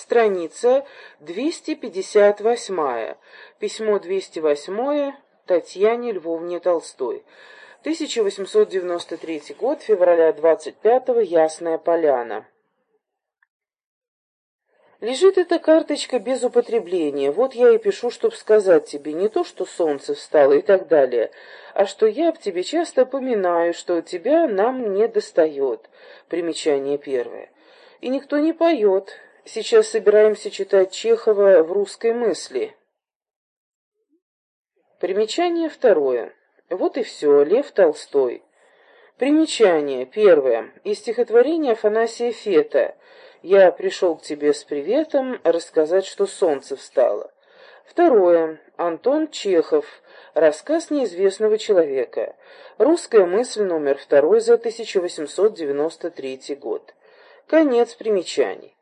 Страница 258. Письмо 208 Татьяне Львовне Толстой. 1893 год, февраля 25 -го, Ясная Поляна. Лежит эта карточка без употребления. Вот я и пишу, чтоб сказать тебе не то, что солнце встало и так далее, а что я об тебе часто поминаю, что тебя нам не достает. Примечание первое. И никто не поет. Сейчас собираемся читать Чехова в русской мысли. Примечание второе. Вот и все. Лев Толстой. Примечание первое. Из стихотворения Афанасия Фета «Я пришел к тебе с приветом рассказать, что солнце встало». Второе. Антон Чехов. Рассказ неизвестного человека. Русская мысль номер второй за 1893 год. Конец примечаний.